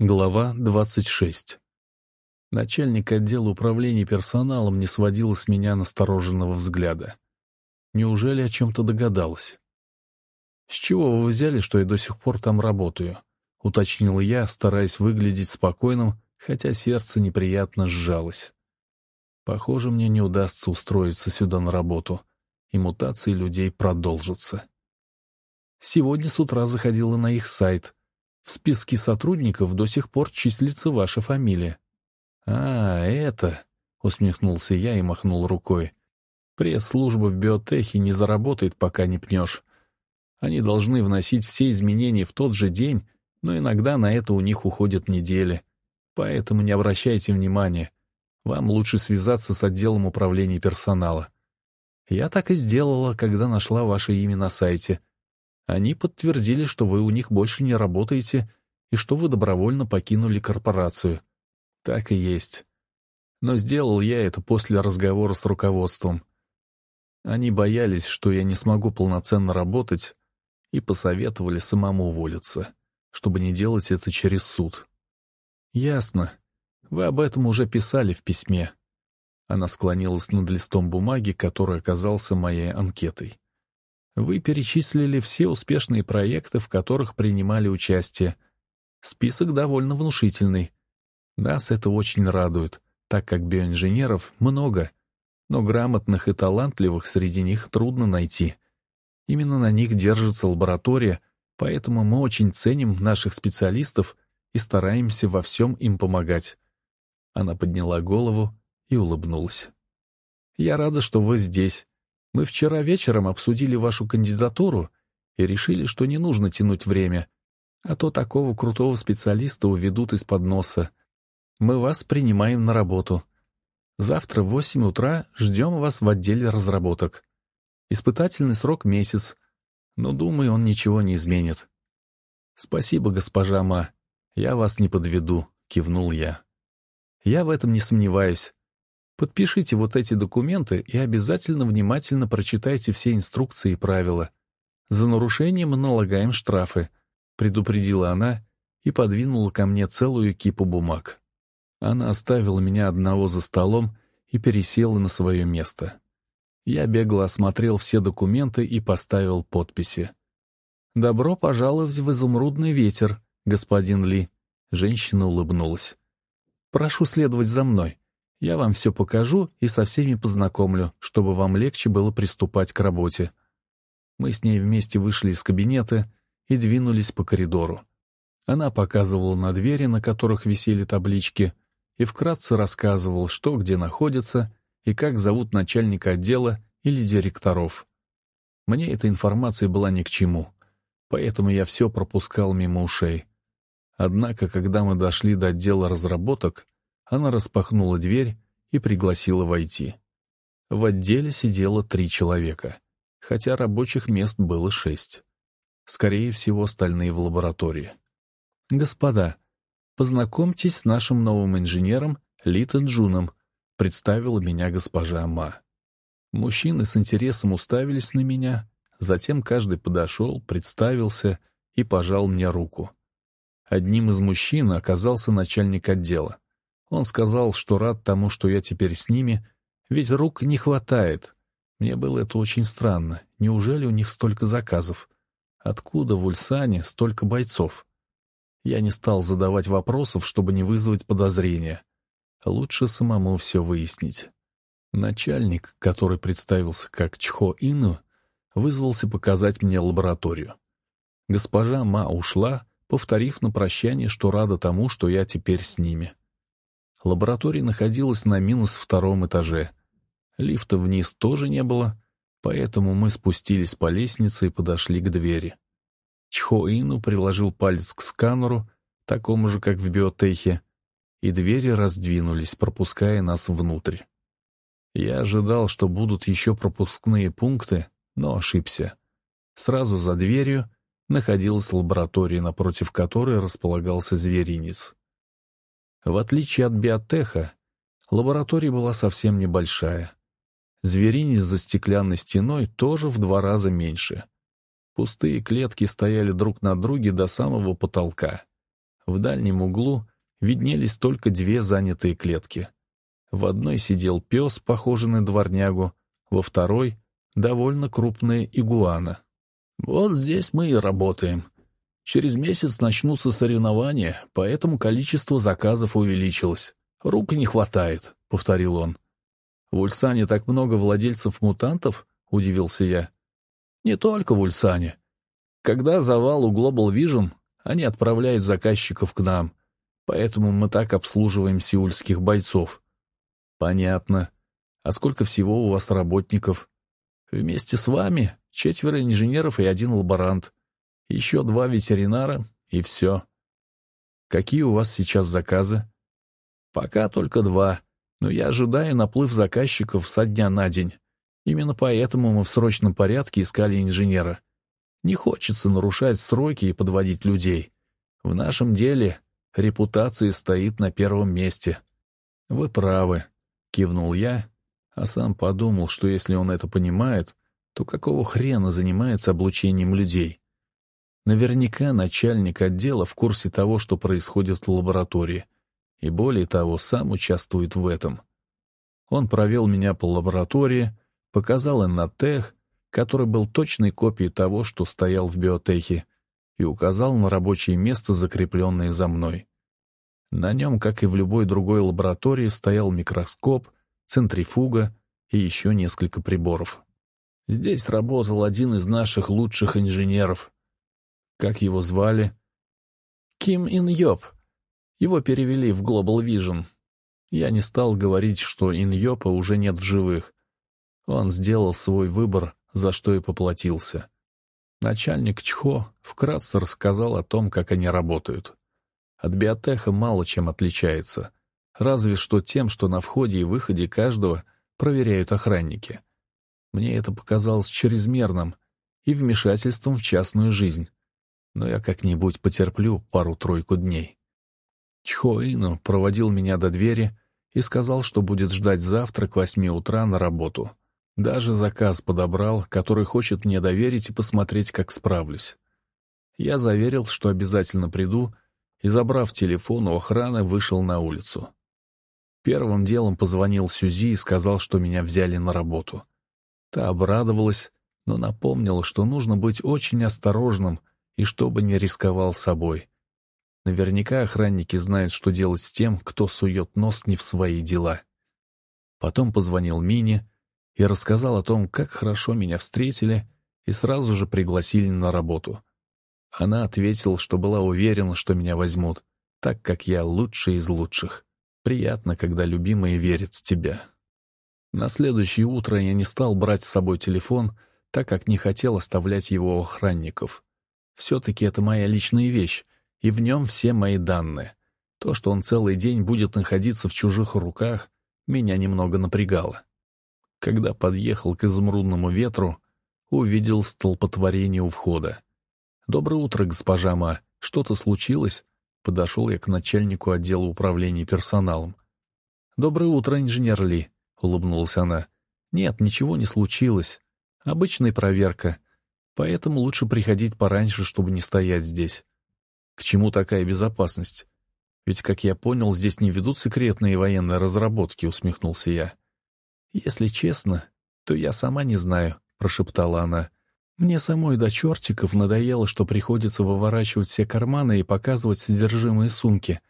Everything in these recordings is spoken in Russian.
Глава 26. Начальник отдела управления персоналом не сводила с меня настороженного взгляда. Неужели о чем-то догадалась? «С чего вы взяли, что я до сих пор там работаю?» — уточнил я, стараясь выглядеть спокойным, хотя сердце неприятно сжалось. Похоже, мне не удастся устроиться сюда на работу, и мутации людей продолжатся. Сегодня с утра заходила на их сайт — в списке сотрудников до сих пор числится ваша фамилия». «А, это...» — усмехнулся я и махнул рукой. «Пресс-служба в биотехе не заработает, пока не пнешь. Они должны вносить все изменения в тот же день, но иногда на это у них уходят недели. Поэтому не обращайте внимания. Вам лучше связаться с отделом управления персонала. Я так и сделала, когда нашла ваше имя на сайте. Они подтвердили, что вы у них больше не работаете и что вы добровольно покинули корпорацию. Так и есть. Но сделал я это после разговора с руководством. Они боялись, что я не смогу полноценно работать, и посоветовали самому уволиться, чтобы не делать это через суд. «Ясно. Вы об этом уже писали в письме». Она склонилась над листом бумаги, который оказался моей анкетой. Вы перечислили все успешные проекты, в которых принимали участие. Список довольно внушительный. Нас это очень радует, так как биоинженеров много, но грамотных и талантливых среди них трудно найти. Именно на них держится лаборатория, поэтому мы очень ценим наших специалистов и стараемся во всем им помогать. Она подняла голову и улыбнулась. «Я рада, что вы здесь. Мы вчера вечером обсудили вашу кандидатуру и решили, что не нужно тянуть время, а то такого крутого специалиста уведут из-под носа. Мы вас принимаем на работу. Завтра в восемь утра ждем вас в отделе разработок. Испытательный срок — месяц, но, думаю, он ничего не изменит. Спасибо, госпожа Ма, я вас не подведу, — кивнул я. Я в этом не сомневаюсь. Подпишите вот эти документы и обязательно внимательно прочитайте все инструкции и правила. За нарушение мы налагаем штрафы», — предупредила она и подвинула ко мне целую кипу бумаг. Она оставила меня одного за столом и пересела на свое место. Я бегло осмотрел все документы и поставил подписи. «Добро пожаловать в изумрудный ветер, господин Ли», — женщина улыбнулась. «Прошу следовать за мной. Я вам все покажу и со всеми познакомлю, чтобы вам легче было приступать к работе. Мы с ней вместе вышли из кабинета и двинулись по коридору. Она показывала на двери, на которых висели таблички, и вкратце рассказывал, что где находится и как зовут начальника отдела или директоров. Мне эта информация была ни к чему, поэтому я все пропускал мимо ушей. Однако, когда мы дошли до отдела разработок, она распахнула дверь и пригласила войти. В отделе сидело три человека, хотя рабочих мест было шесть. Скорее всего, остальные в лаборатории. «Господа, познакомьтесь с нашим новым инженером Литон Джуном», представила меня госпожа Ма. Мужчины с интересом уставились на меня, затем каждый подошел, представился и пожал мне руку. Одним из мужчин оказался начальник отдела. Он сказал, что рад тому, что я теперь с ними, ведь рук не хватает. Мне было это очень странно. Неужели у них столько заказов? Откуда в Ульсане столько бойцов? Я не стал задавать вопросов, чтобы не вызвать подозрения. Лучше самому все выяснить. Начальник, который представился как Чхо Ину, вызвался показать мне лабораторию. Госпожа Ма ушла, повторив на прощание, что рада тому, что я теперь с ними. Лаборатория находилась на минус втором этаже. Лифта вниз тоже не было, поэтому мы спустились по лестнице и подошли к двери. Чхоину приложил палец к сканеру, такому же, как в биотехе, и двери раздвинулись, пропуская нас внутрь. Я ожидал, что будут еще пропускные пункты, но ошибся. Сразу за дверью находилась лаборатория, напротив которой располагался зверинец. В отличие от биотеха, лаборатория была совсем небольшая. Зверинец за стеклянной стеной тоже в два раза меньше. Пустые клетки стояли друг на друге до самого потолка. В дальнем углу виднелись только две занятые клетки. В одной сидел пес, похожий на дворнягу, во второй — довольно крупная игуана. «Вот здесь мы и работаем. Через месяц начнутся соревнования, поэтому количество заказов увеличилось. Рук не хватает», — повторил он. «В Ульсане так много владельцев-мутантов?» — удивился я. «Не только в Ульсане. Когда завал у Global Vision, они отправляют заказчиков к нам, поэтому мы так обслуживаем сеульских бойцов». «Понятно. А сколько всего у вас работников?» «Вместе с вами четверо инженеров и один лаборант. Еще два ветеринара, и все». «Какие у вас сейчас заказы?» «Пока только два, но я ожидаю наплыв заказчиков со дня на день. Именно поэтому мы в срочном порядке искали инженера. Не хочется нарушать сроки и подводить людей. В нашем деле репутация стоит на первом месте. Вы правы, кивнул я, а сам подумал, что если он это понимает, то какого хрена занимается облучением людей? Наверняка начальник отдела в курсе того, что происходит в лаборатории, и более того, сам участвует в этом. Он провел меня по лаборатории, показал эннотех, который был точной копией того, что стоял в биотехе, и указал на рабочее место, закрепленное за мной. На нем, как и в любой другой лаборатории, стоял микроскоп, центрифуга и еще несколько приборов. Здесь работал один из наших лучших инженеров. Как его звали? Ким Ин Йоп. Его перевели в Global Vision. Я не стал говорить, что Ин Йопа уже нет в живых. Он сделал свой выбор за что и поплатился. Начальник Чхо вкратце рассказал о том, как они работают. От биотеха мало чем отличается, разве что тем, что на входе и выходе каждого проверяют охранники. Мне это показалось чрезмерным и вмешательством в частную жизнь, но я как-нибудь потерплю пару-тройку дней. Чхо Ину проводил меня до двери и сказал, что будет ждать завтра к восьми утра на работу. Даже заказ подобрал, который хочет мне доверить и посмотреть, как справлюсь. Я заверил, что обязательно приду, и, забрав телефон у охраны, вышел на улицу. Первым делом позвонил Сюзи и сказал, что меня взяли на работу. Та обрадовалась, но напомнила, что нужно быть очень осторожным и чтобы не рисковал собой. Наверняка охранники знают, что делать с тем, кто сует нос не в свои дела. Потом позвонил Мине, и рассказал о том, как хорошо меня встретили и сразу же пригласили на работу. Она ответила, что была уверена, что меня возьмут, так как я лучший из лучших. Приятно, когда любимые верят в тебя. На следующее утро я не стал брать с собой телефон, так как не хотел оставлять его у охранников. Все-таки это моя личная вещь, и в нем все мои данные. То, что он целый день будет находиться в чужих руках, меня немного напрягало. Когда подъехал к изумрудному ветру, увидел столпотворение у входа. «Доброе утро, госпожа Ма. Что-то случилось?» Подошел я к начальнику отдела управления персоналом. «Доброе утро, инженер Ли», — улыбнулась она. «Нет, ничего не случилось. Обычная проверка. Поэтому лучше приходить пораньше, чтобы не стоять здесь. К чему такая безопасность? Ведь, как я понял, здесь не ведут секретные военные разработки», — усмехнулся я. «Если честно, то я сама не знаю», — прошептала она. «Мне самой до чертиков надоело, что приходится выворачивать все карманы и показывать содержимое сумки.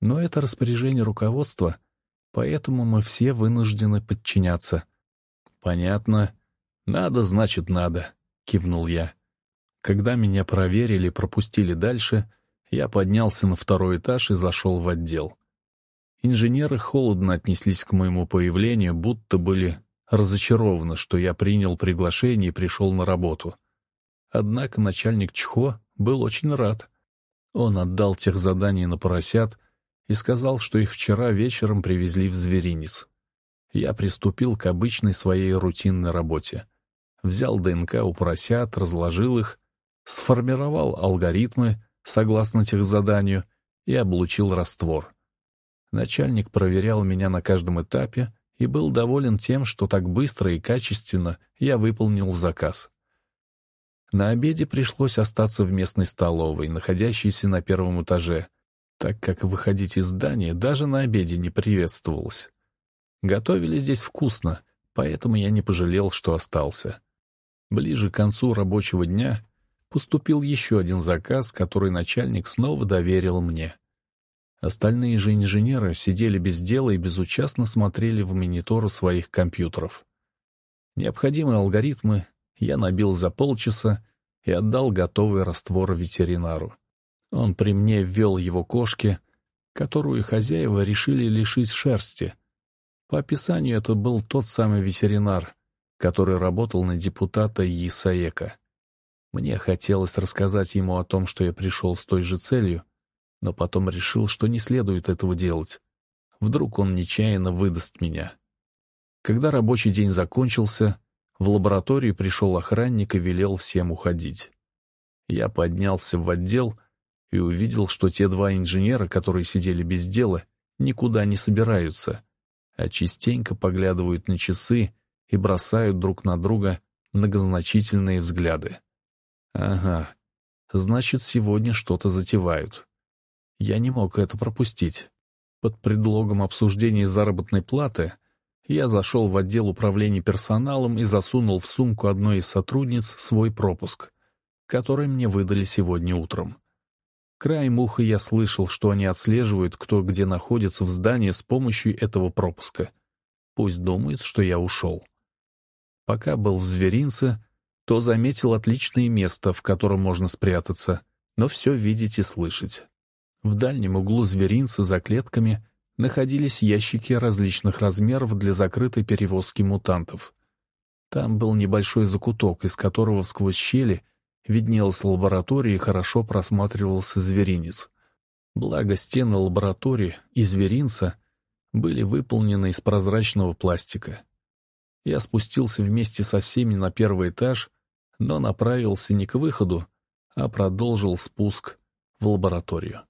Но это распоряжение руководства, поэтому мы все вынуждены подчиняться». «Понятно. Надо, значит, надо», — кивнул я. Когда меня проверили пропустили дальше, я поднялся на второй этаж и зашел в отдел. Инженеры холодно отнеслись к моему появлению, будто были разочарованы, что я принял приглашение и пришел на работу. Однако начальник Чхо был очень рад. Он отдал тех задания на поросят и сказал, что их вчера вечером привезли в зверинец. Я приступил к обычной своей рутинной работе. Взял ДНК у поросят, разложил их, сформировал алгоритмы согласно тех заданию и облучил раствор. Начальник проверял меня на каждом этапе и был доволен тем, что так быстро и качественно я выполнил заказ. На обеде пришлось остаться в местной столовой, находящейся на первом этаже, так как выходить из здания даже на обеде не приветствовалось. Готовили здесь вкусно, поэтому я не пожалел, что остался. Ближе к концу рабочего дня поступил еще один заказ, который начальник снова доверил мне. Остальные же инженеры сидели без дела и безучастно смотрели в мониторы своих компьютеров. Необходимые алгоритмы я набил за полчаса и отдал готовый раствор ветеринару. Он при мне ввел его кошке, которую хозяева решили лишить шерсти. По описанию это был тот самый ветеринар, который работал на депутата Исаека. Мне хотелось рассказать ему о том, что я пришел с той же целью, но потом решил, что не следует этого делать. Вдруг он нечаянно выдаст меня. Когда рабочий день закончился, в лабораторию пришел охранник и велел всем уходить. Я поднялся в отдел и увидел, что те два инженера, которые сидели без дела, никуда не собираются, а частенько поглядывают на часы и бросают друг на друга многозначительные взгляды. Ага, значит, сегодня что-то затевают. Я не мог это пропустить. Под предлогом обсуждения заработной платы я зашел в отдел управления персоналом и засунул в сумку одной из сотрудниц свой пропуск, который мне выдали сегодня утром. Краем уха я слышал, что они отслеживают, кто где находится в здании с помощью этого пропуска. Пусть думают, что я ушел. Пока был в зверинце, то заметил отличное место, в котором можно спрятаться, но все видеть и слышать. В дальнем углу зверинца за клетками находились ящики различных размеров для закрытой перевозки мутантов. Там был небольшой закуток, из которого сквозь щели виднелась лаборатория и хорошо просматривался зверинец. Благо стены лаборатории и зверинца были выполнены из прозрачного пластика. Я спустился вместе со всеми на первый этаж, но направился не к выходу, а продолжил спуск в лабораторию.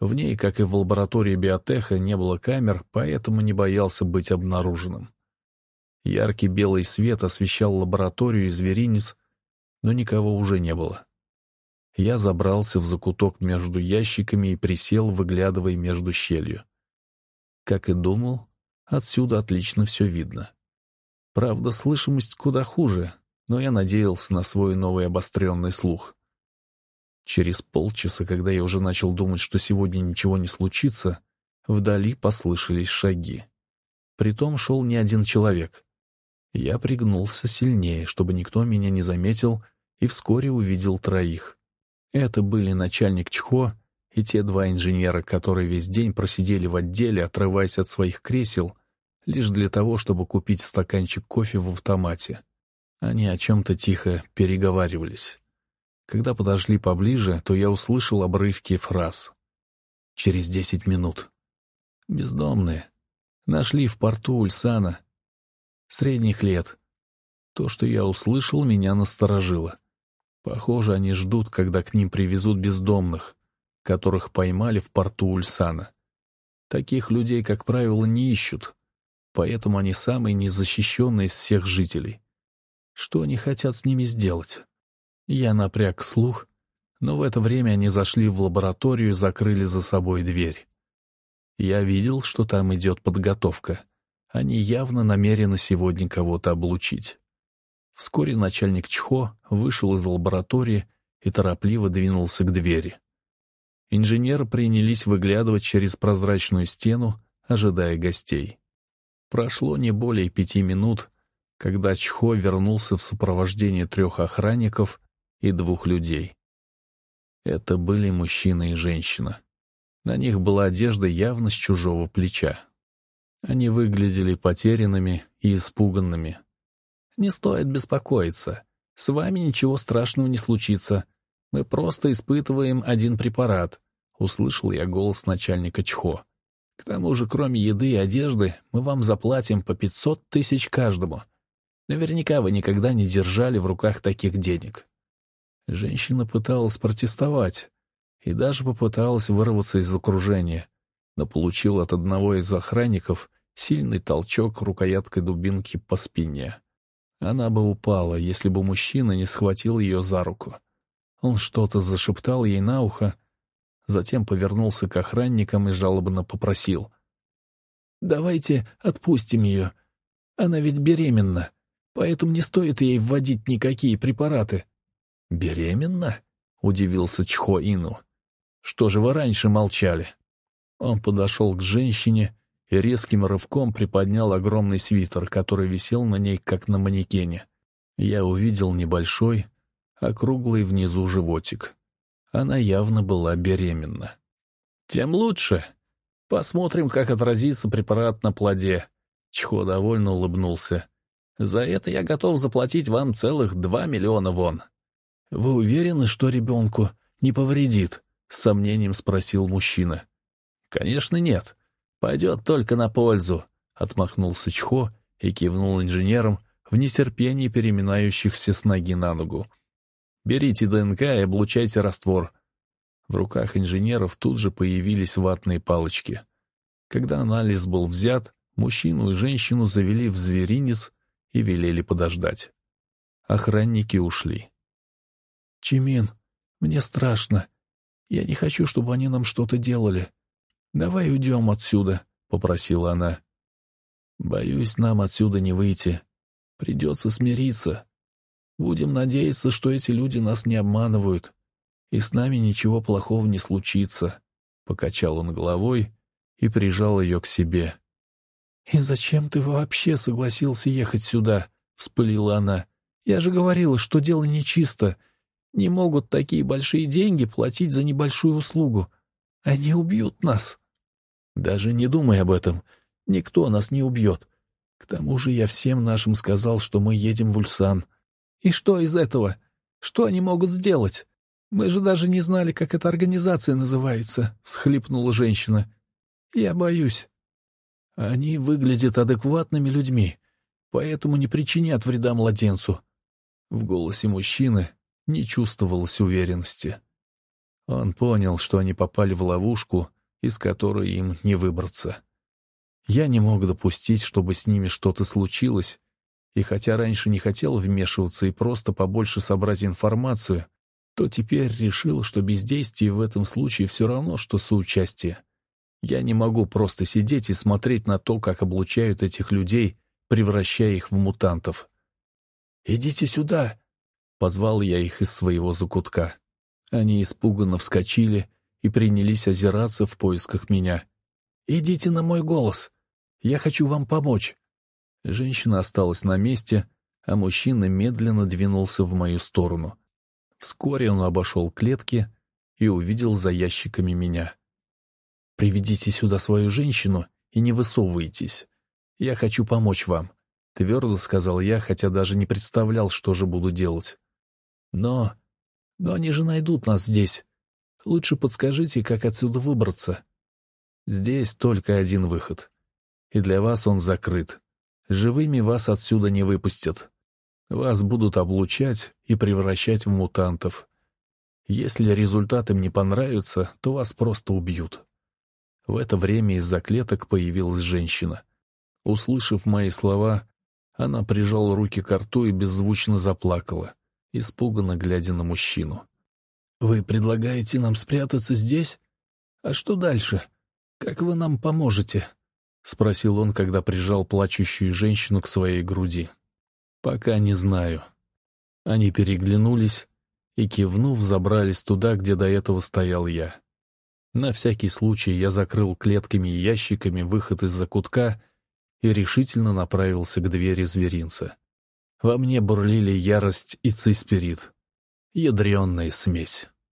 В ней, как и в лаборатории биотеха, не было камер, поэтому не боялся быть обнаруженным. Яркий белый свет освещал лабораторию и зверинец, но никого уже не было. Я забрался в закуток между ящиками и присел, выглядывая между щелью. Как и думал, отсюда отлично все видно. Правда, слышимость куда хуже, но я надеялся на свой новый обостренный слух. Через полчаса, когда я уже начал думать, что сегодня ничего не случится, вдали послышались шаги. Притом шел не один человек. Я пригнулся сильнее, чтобы никто меня не заметил, и вскоре увидел троих. Это были начальник Чхо и те два инженера, которые весь день просидели в отделе, отрываясь от своих кресел — лишь для того, чтобы купить стаканчик кофе в автомате. Они о чем-то тихо переговаривались. Когда подошли поближе, то я услышал обрывки фраз. Через десять минут. Бездомные. Нашли в порту Ульсана. Средних лет. То, что я услышал, меня насторожило. Похоже, они ждут, когда к ним привезут бездомных, которых поймали в порту Ульсана. Таких людей, как правило, не ищут, поэтому они самые незащищенные из всех жителей. Что они хотят с ними сделать? Я напряг слух, но в это время они зашли в лабораторию и закрыли за собой дверь. Я видел, что там идет подготовка. Они явно намерены сегодня кого-то облучить. Вскоре начальник Чхо вышел из лаборатории и торопливо двинулся к двери. Инженеры принялись выглядывать через прозрачную стену, ожидая гостей. Прошло не более пяти минут, когда Чхо вернулся в сопровождении трех охранников и двух людей. Это были мужчина и женщина. На них была одежда явно с чужого плеча. Они выглядели потерянными и испуганными. «Не стоит беспокоиться. С вами ничего страшного не случится. Мы просто испытываем один препарат», — услышал я голос начальника Чхо. К тому же, кроме еды и одежды, мы вам заплатим по пятьсот тысяч каждому. Наверняка вы никогда не держали в руках таких денег». Женщина пыталась протестовать и даже попыталась вырваться из окружения, но получила от одного из охранников сильный толчок рукояткой дубинки по спине. Она бы упала, если бы мужчина не схватил ее за руку. Он что-то зашептал ей на ухо, затем повернулся к охранникам и жалобно попросил. «Давайте отпустим ее. Она ведь беременна, поэтому не стоит ей вводить никакие препараты». «Беременна?» — удивился Чхо Ину. «Что же вы раньше молчали?» Он подошел к женщине и резким рывком приподнял огромный свитер, который висел на ней, как на манекене. Я увидел небольшой, округлый внизу животик. Она явно была беременна. «Тем лучше. Посмотрим, как отразится препарат на плоде». Чхо довольно улыбнулся. «За это я готов заплатить вам целых два миллиона вон». «Вы уверены, что ребенку не повредит?» — с сомнением спросил мужчина. «Конечно нет. Пойдет только на пользу», — отмахнулся Чхо и кивнул инженерам в нетерпении переминающихся с ноги на ногу. «Берите ДНК и облучайте раствор». В руках инженеров тут же появились ватные палочки. Когда анализ был взят, мужчину и женщину завели в зверинец и велели подождать. Охранники ушли. «Чимин, мне страшно. Я не хочу, чтобы они нам что-то делали. Давай уйдем отсюда», — попросила она. «Боюсь, нам отсюда не выйти. Придется смириться. Будем надеяться, что эти люди нас не обманывают, и с нами ничего плохого не случится», — покачал он головой и прижал ее к себе. «И зачем ты вообще согласился ехать сюда?» — вспылила она. «Я же говорила, что дело нечисто. Не могут такие большие деньги платить за небольшую услугу. Они убьют нас». «Даже не думай об этом. Никто нас не убьет. К тому же я всем нашим сказал, что мы едем в Ульсан. И что из этого? Что они могут сделать? Мы же даже не знали, как эта организация называется», — всхлипнула женщина. «Я боюсь». Они выглядят адекватными людьми, поэтому не причинят вреда младенцу. В голосе мужчины не чувствовалось уверенности. Он понял, что они попали в ловушку, из которой им не выбраться. Я не мог допустить, чтобы с ними что-то случилось, и хотя раньше не хотел вмешиваться и просто побольше собрать информацию, то теперь решил, что бездействие в этом случае все равно, что соучастие. Я не могу просто сидеть и смотреть на то, как облучают этих людей, превращая их в мутантов. «Идите сюда!» — позвал я их из своего закутка. Они испуганно вскочили и принялись озираться в поисках меня. «Идите на мой голос! Я хочу вам помочь!» Женщина осталась на месте, а мужчина медленно двинулся в мою сторону. Вскоре он обошел клетки и увидел за ящиками меня. «Приведите сюда свою женщину и не высовывайтесь. Я хочу помочь вам», — твердо сказал я, хотя даже не представлял, что же буду делать. «Но... но они же найдут нас здесь. Лучше подскажите, как отсюда выбраться». «Здесь только один выход. И для вас он закрыт. Живыми вас отсюда не выпустят. Вас будут облучать и превращать в мутантов. Если результат им не понравится, то вас просто убьют». В это время из-за клеток появилась женщина. Услышав мои слова, она прижала руки к рту и беззвучно заплакала, испуганно глядя на мужчину. «Вы предлагаете нам спрятаться здесь? А что дальше? Как вы нам поможете?» — спросил он, когда прижал плачущую женщину к своей груди. «Пока не знаю». Они переглянулись и, кивнув, забрались туда, где до этого стоял я. На всякий случай я закрыл клетками и ящиками выход из закутка и решительно направился к двери зверинца. Во мне бурлили ярость и циспирит. Ядреная смесь.